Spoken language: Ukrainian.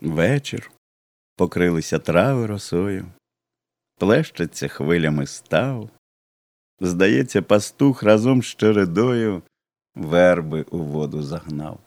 Вечір покрилися трави росою, плещеться хвилями став. Здається, пастух разом з чередою верби у воду загнав.